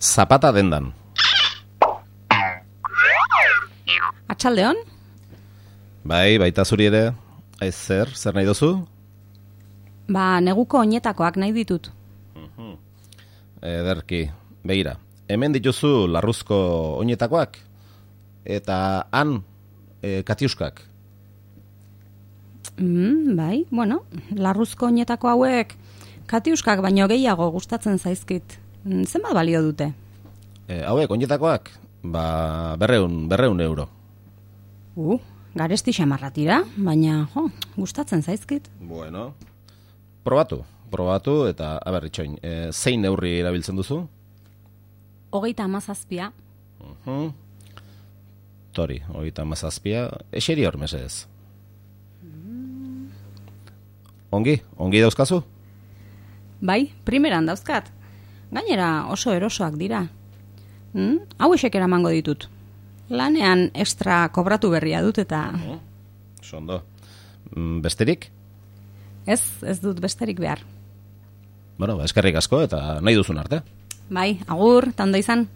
zapata dendan. Atxaldeon? Bai, baita zuri ere, ez zer, zer nahi duzu? Ba, neguko oinetakoak nahi ditut. Ederki, begira, hemen dituzu larruzko oinetakoak, eta han e, katiuskak. Mm, bai, bueno, larruzko oinetako hauek katiuskak baino gehiago gustatzen zaizkit. Mm, Zenbat balio dute? E, hauek, oinetakoak, ba, berreun, berreun euro. Uh, garesti xamarratira, baina, jo, gustatzen zaizkit. Bueno, probatu, probatu, eta, aber, itxoin, e, zein neurri erabiltzen duzu? Hogeita amazazpia, Mhm. Tori, hogeita mazazpia, eseri hor mesedez. Ongi, ongi dauzkazu? bai, primeran dauzkat. Gainera oso erosoak dira. Mm? Hau esek eramango ditut. Lanean extra kobratu berria dut eta... Sondo. Mm, Besterik? Ez, ez dut besterik behar. Bueno, ba, eskerrik asko eta nahi duzun arte. Bai, agur, tando izan.